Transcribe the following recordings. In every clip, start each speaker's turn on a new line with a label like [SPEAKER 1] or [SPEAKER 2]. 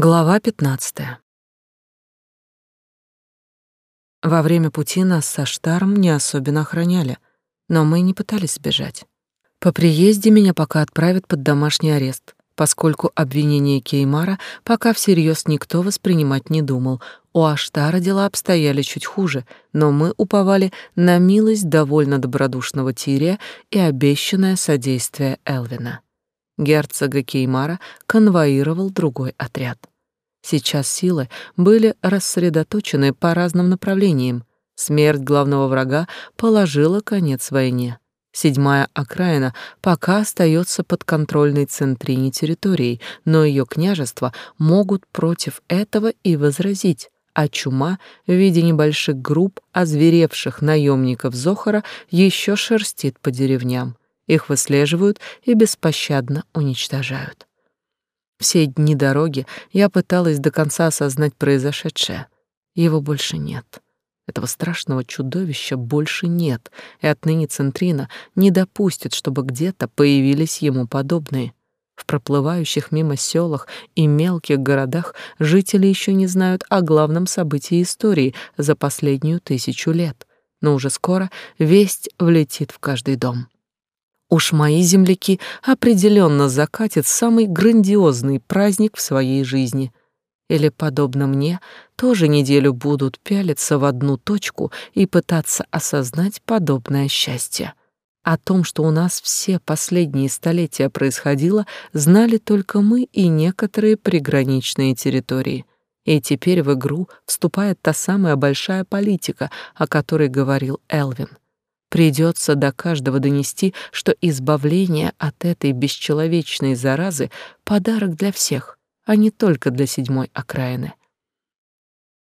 [SPEAKER 1] Глава 15. Во время пути нас со Штаром не особенно охраняли, но мы не пытались сбежать. По приезде меня пока отправят под домашний арест, поскольку обвинение Кеймара пока всерьез никто воспринимать не думал. У Аштара дела обстояли чуть хуже, но мы уповали на милость довольно добродушного Тирия и обещанное содействие Элвина герцога Кеймара конвоировал другой отряд. Сейчас силы были рассредоточены по разным направлениям. Смерть главного врага положила конец войне. Седьмая окраина пока остается под контрольной центрине территорией, но ее княжества могут против этого и возразить, а чума в виде небольших групп озверевших наемников Зохара еще шерстит по деревням. Их выслеживают и беспощадно уничтожают. Все дни дороги я пыталась до конца осознать произошедшее. Его больше нет. Этого страшного чудовища больше нет, и отныне Центрина не допустит, чтобы где-то появились ему подобные. В проплывающих мимо селах и мелких городах жители еще не знают о главном событии истории за последнюю тысячу лет, но уже скоро весть влетит в каждый дом. Уж мои земляки определенно закатят самый грандиозный праздник в своей жизни. Или, подобно мне, тоже неделю будут пялиться в одну точку и пытаться осознать подобное счастье. О том, что у нас все последние столетия происходило, знали только мы и некоторые приграничные территории. И теперь в игру вступает та самая большая политика, о которой говорил Элвин — Придется до каждого донести, что избавление от этой бесчеловечной заразы — подарок для всех, а не только для седьмой окраины.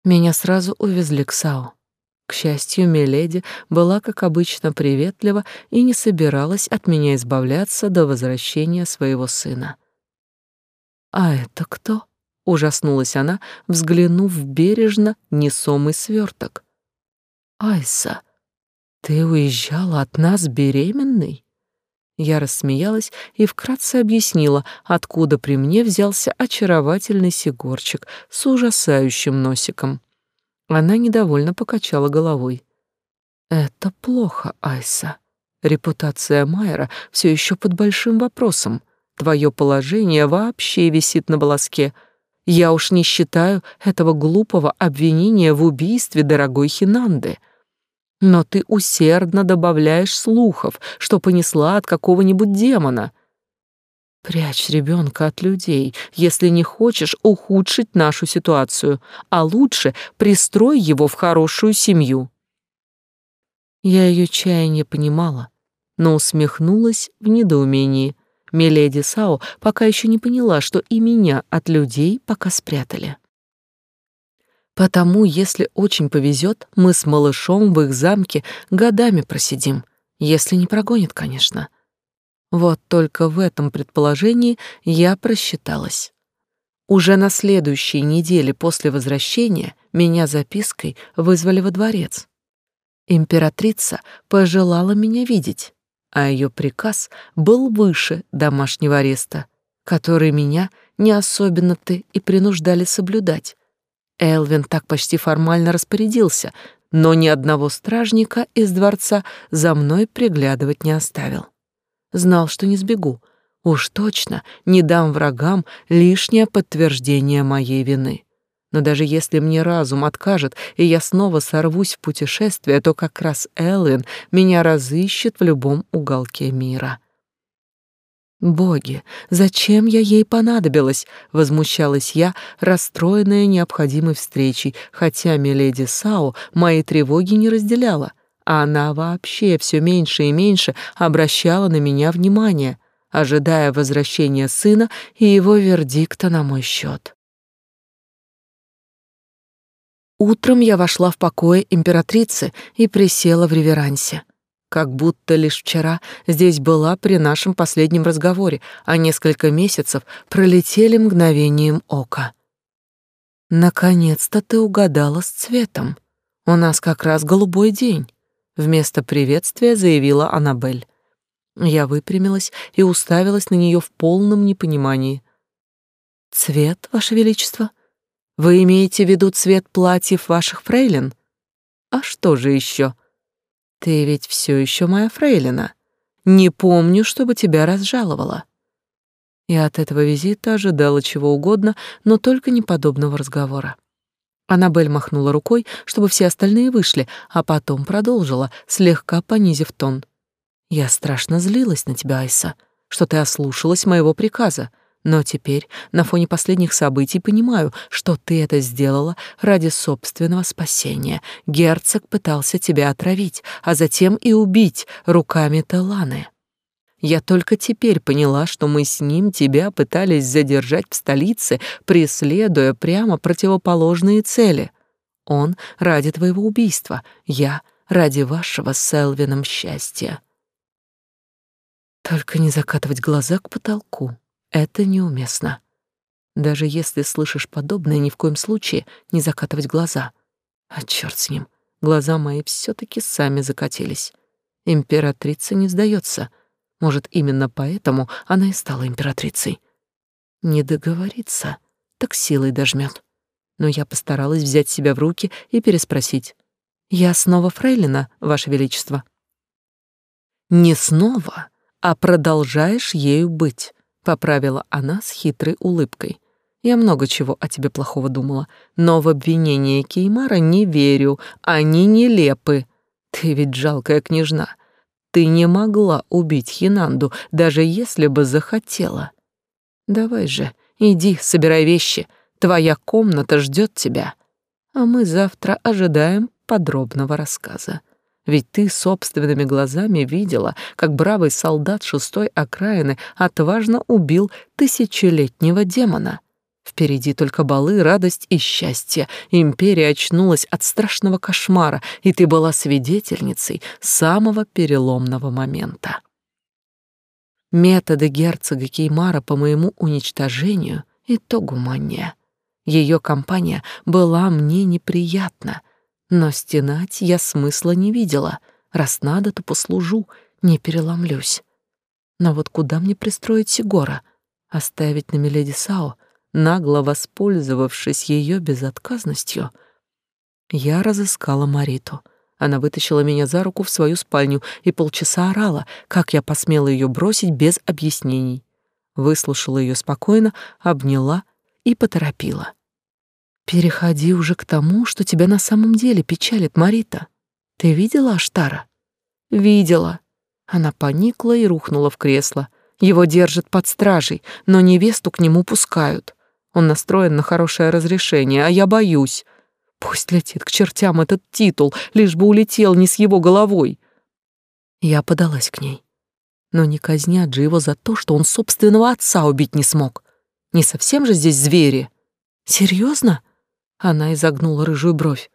[SPEAKER 1] Меня сразу увезли к Сау. К счастью, Миледи была, как обычно, приветлива и не собиралась от меня избавляться до возвращения своего сына. «А это кто?» — ужаснулась она, взглянув бережно несомый сверток. «Айса!» «Ты уезжала от нас беременной?» Я рассмеялась и вкратце объяснила, откуда при мне взялся очаровательный сигорчик с ужасающим носиком. Она недовольно покачала головой. «Это плохо, Айса. Репутация Майера все еще под большим вопросом. Твое положение вообще висит на волоске. Я уж не считаю этого глупого обвинения в убийстве дорогой Хинанды» но ты усердно добавляешь слухов, что понесла от какого-нибудь демона. Прячь ребенка от людей, если не хочешь ухудшить нашу ситуацию, а лучше пристрой его в хорошую семью. Я ее чаяние понимала, но усмехнулась в недоумении. Миледи Сао пока еще не поняла, что и меня от людей пока спрятали. Потому, если очень повезет, мы с малышом в их замке годами просидим, если не прогонит, конечно. Вот только в этом предположении я просчиталась. Уже на следующей неделе после возвращения меня запиской вызвали во дворец. Императрица пожелала меня видеть, а ее приказ был выше домашнего ареста, который меня не особенно-то и принуждали соблюдать, Элвин так почти формально распорядился, но ни одного стражника из дворца за мной приглядывать не оставил. Знал, что не сбегу. Уж точно не дам врагам лишнее подтверждение моей вины. Но даже если мне разум откажет, и я снова сорвусь в путешествие, то как раз Элвин меня разыщет в любом уголке мира. Боги, зачем я ей понадобилась? возмущалась я, расстроенная необходимой встречей, хотя миледи Сао мои тревоги не разделяла, она вообще все меньше и меньше обращала на меня внимание, ожидая возвращения сына и его вердикта на мой счет. Утром я вошла в покои императрицы и присела в реверансе как будто лишь вчера здесь была при нашем последнем разговоре, а несколько месяцев пролетели мгновением ока. Наконец-то ты угадала с цветом. У нас как раз голубой день, вместо приветствия заявила Анабель. Я выпрямилась и уставилась на нее в полном непонимании. Цвет, Ваше Величество? Вы имеете в виду цвет платьев ваших фрейлин? А что же еще? Ты ведь все еще моя фрейлина. Не помню, чтобы тебя разжаловала. И от этого визита ожидала чего угодно, но только не подобного разговора. Аннабель махнула рукой, чтобы все остальные вышли, а потом продолжила, слегка понизив тон. «Я страшно злилась на тебя, Айса, что ты ослушалась моего приказа. Но теперь, на фоне последних событий, понимаю, что ты это сделала ради собственного спасения. Герцог пытался тебя отравить, а затем и убить руками Таланы. Я только теперь поняла, что мы с ним тебя пытались задержать в столице, преследуя прямо противоположные цели. Он ради твоего убийства, я ради вашего с Элвином счастья. Только не закатывать глаза к потолку. Это неуместно. Даже если слышишь подобное, ни в коем случае не закатывать глаза. А черт с ним, глаза мои все таки сами закатились. Императрица не сдается. Может, именно поэтому она и стала императрицей. Не договориться, так силой дожмет. Но я постаралась взять себя в руки и переспросить. «Я снова фрейлина, Ваше Величество?» «Не снова, а продолжаешь ею быть поправила она с хитрой улыбкой. Я много чего о тебе плохого думала, но в обвинения Кеймара не верю, они нелепы. Ты ведь жалкая княжна. Ты не могла убить Хинанду, даже если бы захотела. Давай же, иди, собирай вещи. Твоя комната ждет тебя. А мы завтра ожидаем подробного рассказа. Ведь ты собственными глазами видела, как бравый солдат шестой окраины отважно убил тысячелетнего демона. Впереди только балы, радость и счастье. Империя очнулась от страшного кошмара, и ты была свидетельницей самого переломного момента. Методы герцога Кеймара по моему уничтожению — то гуманнее. Ее компания была мне неприятна — но стенать я смысла не видела. Раз надо, то послужу, не переломлюсь. Но вот куда мне пристроить Сигора? Оставить на Миледи Сао, нагло воспользовавшись ее безотказностью? Я разыскала Мариту. Она вытащила меня за руку в свою спальню и полчаса орала, как я посмела ее бросить без объяснений. Выслушала ее спокойно, обняла и поторопила. Переходи уже к тому, что тебя на самом деле печалит, Марита. Ты видела Аштара? Видела. Она поникла и рухнула в кресло. Его держат под стражей, но невесту к нему пускают. Он настроен на хорошее разрешение, а я боюсь. Пусть летит к чертям этот титул, лишь бы улетел не с его головой. Я подалась к ней. Но не казнят же его за то, что он собственного отца убить не смог. Не совсем же здесь звери. Серьезно? Она изогнула рыжую бровь.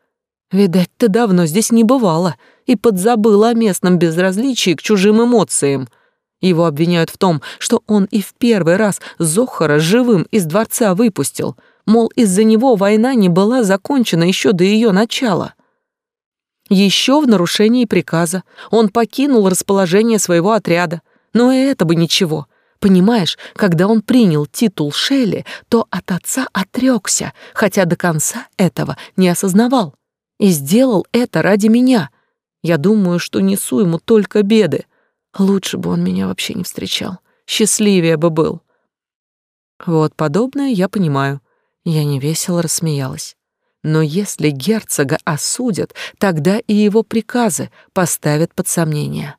[SPEAKER 1] Видать, ты давно здесь не бывала и подзабыла о местном безразличии к чужим эмоциям. Его обвиняют в том, что он и в первый раз Зохара живым из дворца выпустил, мол, из-за него война не была закончена еще до ее начала. Еще в нарушении приказа он покинул расположение своего отряда, но и это бы ничего — Понимаешь, когда он принял титул Шелли, то от отца отрекся, хотя до конца этого не осознавал. И сделал это ради меня. Я думаю, что несу ему только беды. Лучше бы он меня вообще не встречал. Счастливее бы был. Вот подобное я понимаю. Я невесело рассмеялась. Но если герцога осудят, тогда и его приказы поставят под сомнение.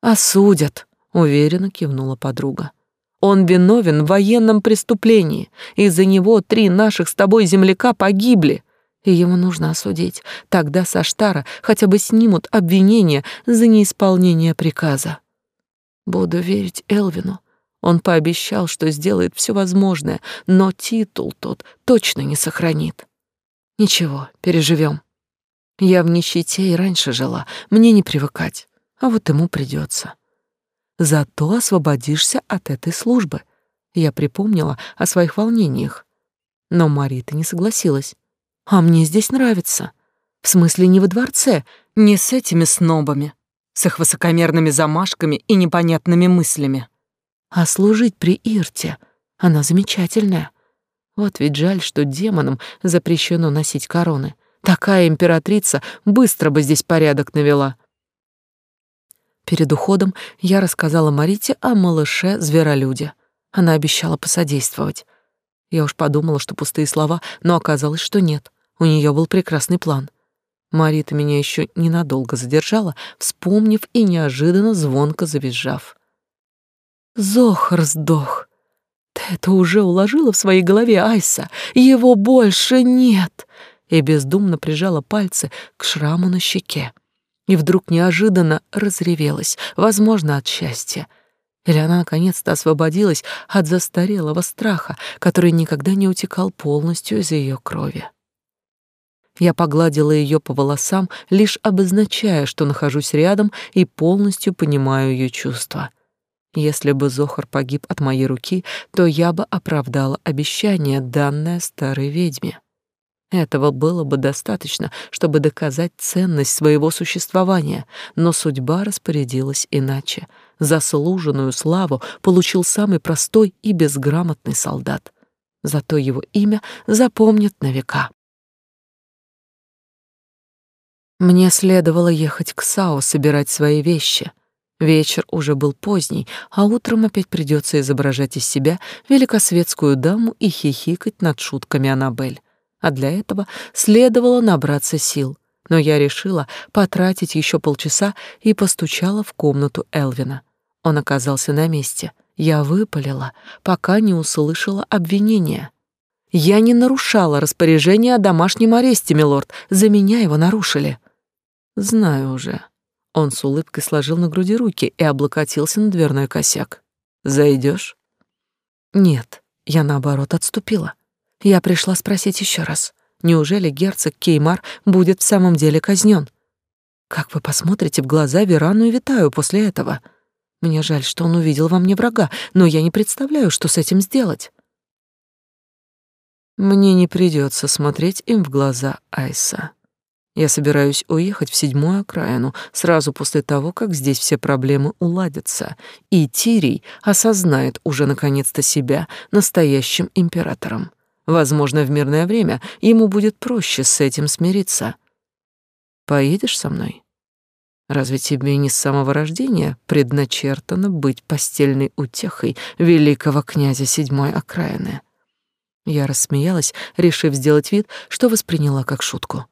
[SPEAKER 1] Осудят, уверенно кивнула подруга. Он виновен в военном преступлении. Из-за него три наших с тобой земляка погибли. И его нужно осудить. Тогда со Штара хотя бы снимут обвинение за неисполнение приказа. Буду верить Элвину. Он пообещал, что сделает все возможное, но титул тот точно не сохранит. Ничего, переживем. Я в нищете и раньше жила, мне не привыкать, а вот ему придется. Зато освободишься от этой службы. Я припомнила о своих волнениях. Но Марита не согласилась. А мне здесь нравится. В смысле не во дворце, не с этими снобами, с их высокомерными замашками и непонятными мыслями. А служить при Ирте, она замечательная. Вот ведь жаль, что демонам запрещено носить короны. Такая императрица быстро бы здесь порядок навела. Перед уходом я рассказала Марите о малыше-зверолюде. Она обещала посодействовать. Я уж подумала, что пустые слова, но оказалось, что нет. У нее был прекрасный план. Марита меня еще ненадолго задержала, вспомнив и неожиданно звонко завизжав. «Зохар сдох. Ты это уже уложила в своей голове, Айса? Его больше нет!» И бездумно прижала пальцы к шраму на щеке. И вдруг неожиданно разревелась, возможно, от счастья. Или она наконец-то освободилась от застарелого страха, который никогда не утекал полностью из ее крови. Я погладила ее по волосам, лишь обозначая, что нахожусь рядом и полностью понимаю ее чувства. Если бы Зохар погиб от моей руки, то я бы оправдала обещание, данное старой ведьме. Этого было бы достаточно, чтобы доказать ценность своего существования, но судьба распорядилась иначе. Заслуженную славу получил самый простой и безграмотный солдат. Зато его имя запомнят на века. Мне следовало ехать к Сао собирать свои вещи. Вечер уже был поздний, а утром опять придется изображать из себя великосветскую даму и хихикать над шутками Аннабель. А для этого следовало набраться сил. Но я решила потратить еще полчаса и постучала в комнату Элвина. Он оказался на месте. Я выпалила, пока не услышала обвинения. Я не нарушала распоряжение о домашнем аресте, милорд. За меня его нарушили. Знаю уже. Он с улыбкой сложил на груди руки и облокотился на дверной косяк. Зайдешь? Нет, я наоборот отступила. Я пришла спросить еще раз. Неужели герцог Кеймар будет в самом деле казнен? Как вы посмотрите в глаза Верану и Витаю после этого? Мне жаль, что он увидел во мне врага, но я не представляю, что с этим сделать. Мне не придется смотреть им в глаза, Айса. Я собираюсь уехать в седьмую окраину сразу после того, как здесь все проблемы уладятся, и Тирий осознает уже наконец-то себя настоящим императором. Возможно, в мирное время ему будет проще с этим смириться. Поедешь со мной? Разве тебе не с самого рождения предначертано быть постельной утехой великого князя седьмой окраины? Я рассмеялась, решив сделать вид, что восприняла как шутку.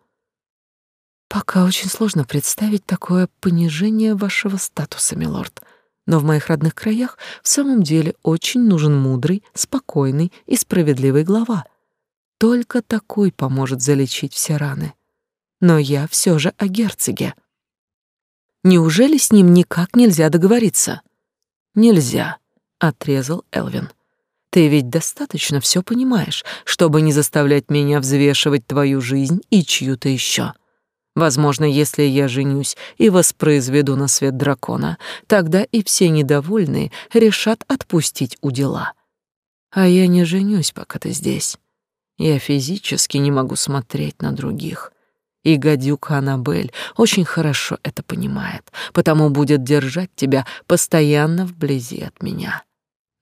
[SPEAKER 1] Пока очень сложно представить такое понижение вашего статуса, милорд. Но в моих родных краях в самом деле очень нужен мудрый, спокойный и справедливый глава. Только такой поможет залечить все раны. Но я все же о герцоге. Неужели с ним никак нельзя договориться? Нельзя, отрезал Элвин. Ты ведь достаточно все понимаешь, чтобы не заставлять меня взвешивать твою жизнь и чью-то еще. Возможно, если я женюсь и воспроизведу на свет дракона, тогда и все недовольные решат отпустить у дела. А я не женюсь, пока ты здесь. Я физически не могу смотреть на других. И гадюка Аннабель очень хорошо это понимает, потому будет держать тебя постоянно вблизи от меня.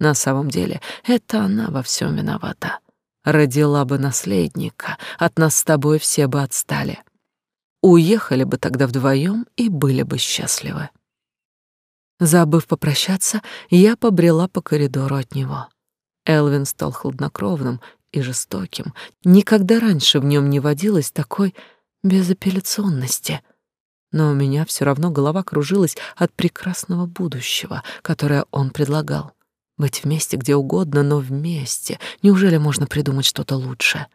[SPEAKER 1] На самом деле, это она во всем виновата. Родила бы наследника, от нас с тобой все бы отстали. Уехали бы тогда вдвоем и были бы счастливы. Забыв попрощаться, я побрела по коридору от него. Элвин стал хладнокровным и жестоким. Никогда раньше в нем не водилось такой безапелляционности. Но у меня все равно голова кружилась от прекрасного будущего, которое он предлагал. Быть вместе где угодно, но вместе. Неужели можно придумать что-то лучше? —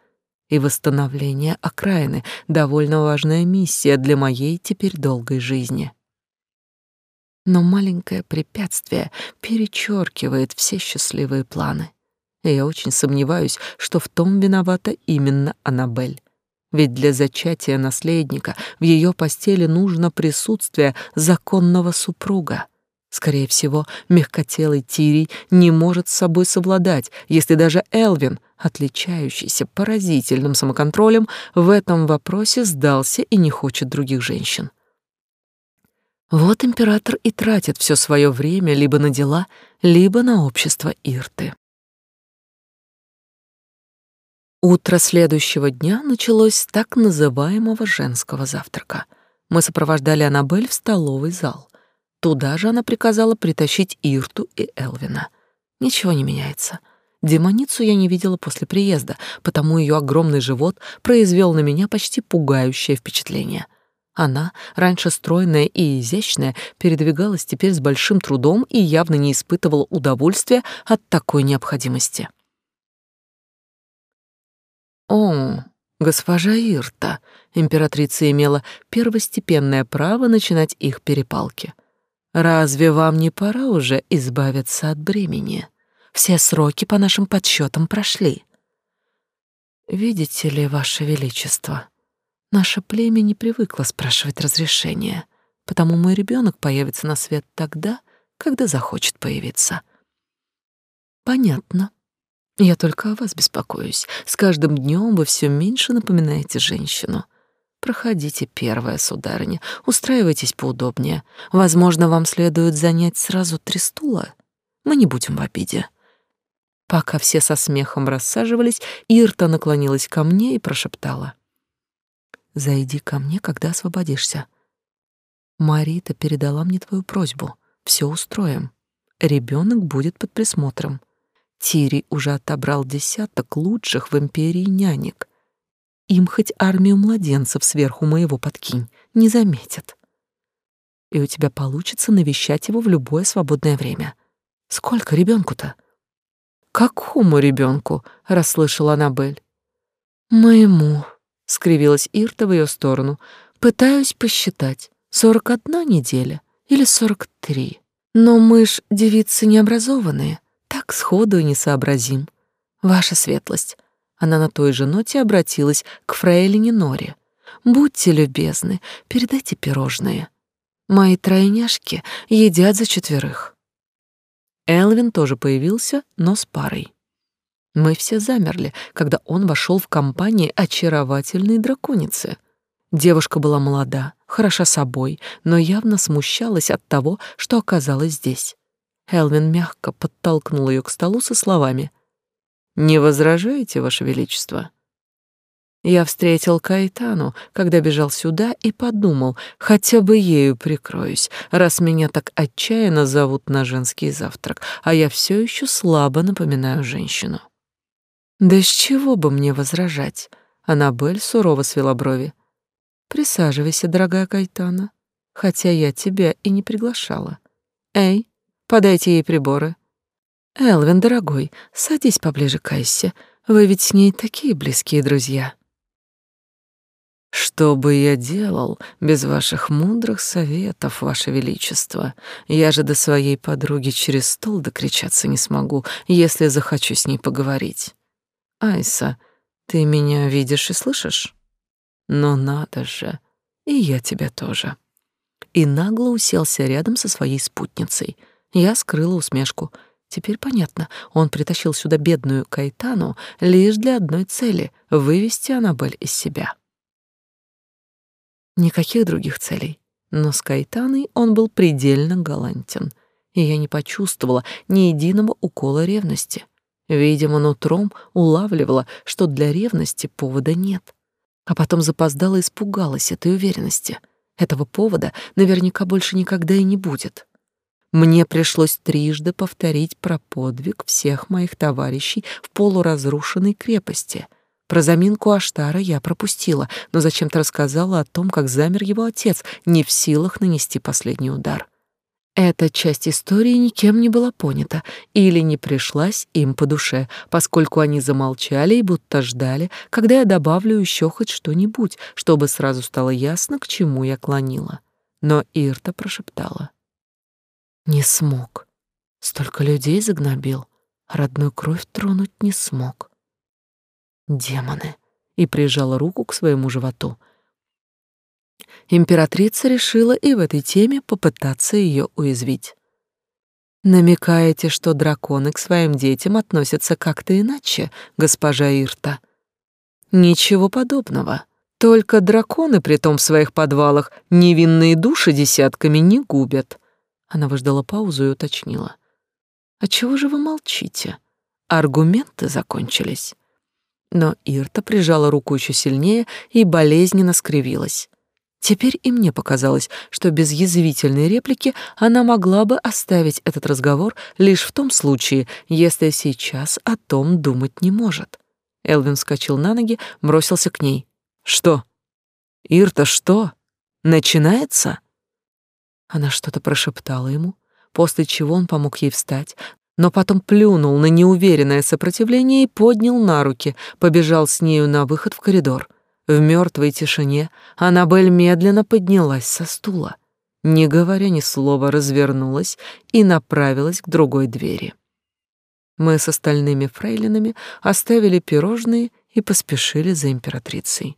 [SPEAKER 1] и восстановление окраины — довольно важная миссия для моей теперь долгой жизни. Но маленькое препятствие перечеркивает все счастливые планы. И я очень сомневаюсь, что в том виновата именно Аннабель. Ведь для зачатия наследника в ее постели нужно присутствие законного супруга. Скорее всего, мягкотелый Тирий не может с собой совладать, если даже Элвин, отличающийся поразительным самоконтролем, в этом вопросе сдался и не хочет других женщин. Вот император и тратит все свое время либо на дела, либо на общество Ирты. Утро следующего дня началось с так называемого женского завтрака. Мы сопровождали Аннабель в столовый зал. Туда же она приказала притащить Ирту и Элвина. Ничего не меняется. Демоницу я не видела после приезда, потому ее огромный живот произвел на меня почти пугающее впечатление. Она, раньше стройная и изящная, передвигалась теперь с большим трудом и явно не испытывала удовольствия от такой необходимости. «О, госпожа Ирта!» Императрица имела первостепенное право начинать их перепалки. «Разве вам не пора уже избавиться от бремени?» Все сроки по нашим подсчетам прошли. Видите ли, Ваше Величество, наше племя не привыкло спрашивать разрешения, потому мой ребенок появится на свет тогда, когда захочет появиться. Понятно. Я только о вас беспокоюсь. С каждым днем вы все меньше напоминаете женщину. Проходите, первая сударыня, устраивайтесь поудобнее. Возможно, вам следует занять сразу три стула. Мы не будем в обиде. Пока все со смехом рассаживались, Ирта наклонилась ко мне и прошептала. «Зайди ко мне, когда освободишься. Марита передала мне твою просьбу. Все устроим. Ребенок будет под присмотром. Тири уже отобрал десяток лучших в империи нянек. Им хоть армию младенцев сверху моего подкинь, не заметят. И у тебя получится навещать его в любое свободное время. Сколько ребенку-то?» «Какому ребенку?» — расслышала Аннабель. «Моему», — скривилась Ирта в ее сторону. «Пытаюсь посчитать, сорок одна неделя или сорок три. Но мы ж девицы необразованные, так сходу и не сообразим. Ваша светлость». Она на той же ноте обратилась к фрейлине Норе. «Будьте любезны, передайте пирожные. Мои тройняшки едят за четверых». Элвин тоже появился, но с парой. Мы все замерли, когда он вошел в компанию очаровательной драконицы. Девушка была молода, хороша собой, но явно смущалась от того, что оказалась здесь. Элвин мягко подтолкнул ее к столу со словами «Не возражаете, Ваше Величество?» Я встретил Кайтану, когда бежал сюда, и подумал, хотя бы ею прикроюсь, раз меня так отчаянно зовут на женский завтрак, а я все еще слабо напоминаю женщину. Да с чего бы мне возражать? Аннабель сурово свела брови. Присаживайся, дорогая Кайтана, хотя я тебя и не приглашала. Эй, подайте ей приборы. Элвин, дорогой, садись поближе к Айсе, вы ведь с ней такие близкие друзья. Что бы я делал без ваших мудрых советов, ваше величество? Я же до своей подруги через стол докричаться не смогу, если захочу с ней поговорить. Айса, ты меня видишь и слышишь? Но надо же, и я тебя тоже. И нагло уселся рядом со своей спутницей. Я скрыла усмешку. Теперь понятно, он притащил сюда бедную Кайтану лишь для одной цели — вывести Аннабель из себя. Никаких других целей. Но с Кайтаной он был предельно галантен, и я не почувствовала ни единого укола ревности. Видимо, нутром улавливала, что для ревности повода нет. А потом запоздала и испугалась этой уверенности. Этого повода наверняка больше никогда и не будет. Мне пришлось трижды повторить про подвиг всех моих товарищей в полуразрушенной крепости — про заминку Аштара я пропустила, но зачем-то рассказала о том, как замер его отец, не в силах нанести последний удар. Эта часть истории никем не была понята или не пришлась им по душе, поскольку они замолчали и будто ждали, когда я добавлю еще хоть что-нибудь, чтобы сразу стало ясно, к чему я клонила. Но Ирта прошептала. «Не смог. Столько людей загнобил, родную кровь тронуть не смог. Демоны. И прижала руку к своему животу. Императрица решила и в этой теме попытаться ее уязвить. Намекаете, что драконы к своим детям относятся как-то иначе, госпожа Ирта? Ничего подобного. Только драконы при том в своих подвалах невинные души десятками не губят. Она выждала паузу и уточнила. А чего же вы молчите? Аргументы закончились. Но Ирта прижала руку еще сильнее и болезненно скривилась. Теперь и мне показалось, что без язвительной реплики она могла бы оставить этот разговор лишь в том случае, если сейчас о том думать не может. Элвин вскочил на ноги, бросился к ней. «Что? Ирта, что? Начинается?» Она что-то прошептала ему, после чего он помог ей встать, но потом плюнул на неуверенное сопротивление и поднял на руки, побежал с нею на выход в коридор. В мертвой тишине Аннабель медленно поднялась со стула, не говоря ни слова, развернулась и направилась к другой двери. Мы с остальными фрейлинами оставили пирожные и поспешили за императрицей.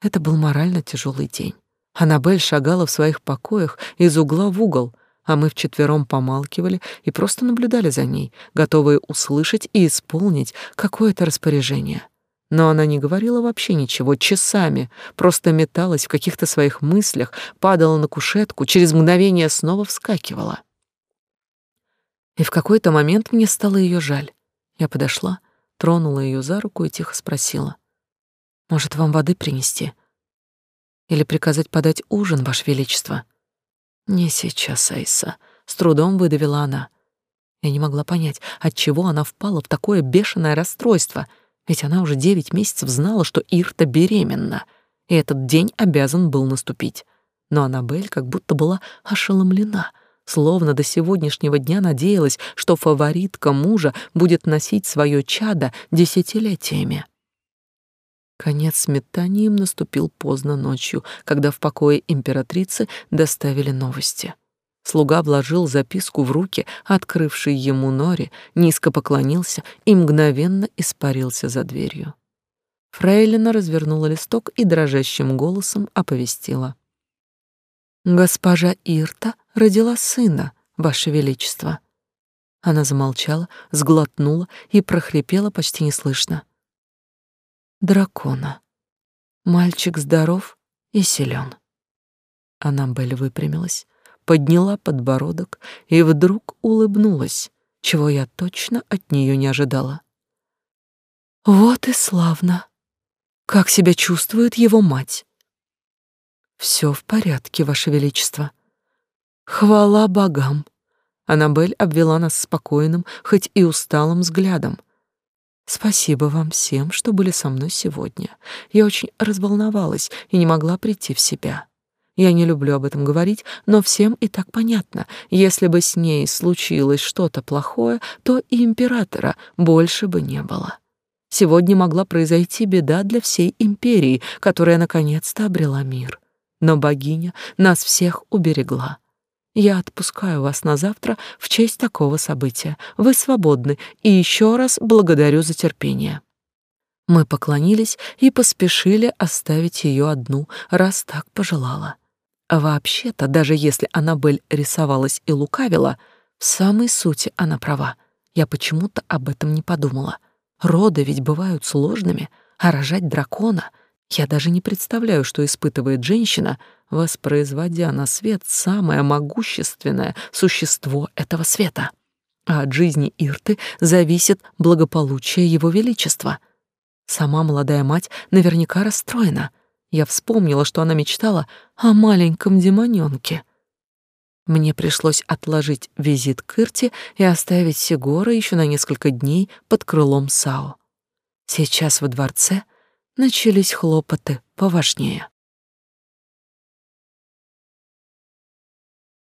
[SPEAKER 1] Это был морально тяжелый день. Аннабель шагала в своих покоях из угла в угол, а мы вчетвером помалкивали и просто наблюдали за ней, готовые услышать и исполнить какое-то распоряжение. Но она не говорила вообще ничего, часами, просто металась в каких-то своих мыслях, падала на кушетку, через мгновение снова вскакивала. И в какой-то момент мне стало ее жаль. Я подошла, тронула ее за руку и тихо спросила. «Может, вам воды принести? Или приказать подать ужин, Ваше Величество?» «Не сейчас, Айса», — с трудом выдавила она. Я не могла понять, от чего она впала в такое бешеное расстройство — ведь она уже девять месяцев знала, что Ирта беременна, и этот день обязан был наступить. Но Аннабель как будто была ошеломлена, словно до сегодняшнего дня надеялась, что фаворитка мужа будет носить свое чадо десятилетиями. Конец сметанием наступил поздно ночью, когда в покое императрицы доставили новости. Слуга вложил записку в руки, открывший ему Нори, низко поклонился и мгновенно испарился за дверью. Фрейлина развернула листок и дрожащим голосом оповестила. «Госпожа Ирта родила сына, Ваше Величество». Она замолчала, сглотнула и прохрипела почти неслышно. «Дракона. Мальчик здоров и силен». Аннабель выпрямилась, подняла подбородок и вдруг улыбнулась, чего я точно от нее не ожидала. Вот и славно. Как себя чувствует его мать? Все в порядке, ваше величество. Хвала богам. Анабель обвела нас спокойным, хоть и усталым взглядом. Спасибо вам всем, что были со мной сегодня. Я очень разволновалась и не могла прийти в себя. Я не люблю об этом говорить, но всем и так понятно. Если бы с ней случилось что-то плохое, то и императора больше бы не было. Сегодня могла произойти беда для всей империи, которая наконец-то обрела мир. Но богиня нас всех уберегла. Я отпускаю вас на завтра в честь такого события. Вы свободны, и еще раз благодарю за терпение. Мы поклонились и поспешили оставить ее одну, раз так пожелала. А вообще-то, даже если Аннабель рисовалась и лукавила, в самой сути она права. Я почему-то об этом не подумала. Роды ведь бывают сложными, а рожать дракона... Я даже не представляю, что испытывает женщина, воспроизводя на свет самое могущественное существо этого света. А от жизни Ирты зависит благополучие его величества. Сама молодая мать наверняка расстроена — я вспомнила, что она мечтала о маленьком демонёнке. Мне пришлось отложить визит к Ирте и оставить Сигора еще на несколько дней под крылом Сао. Сейчас во дворце начались хлопоты поважнее.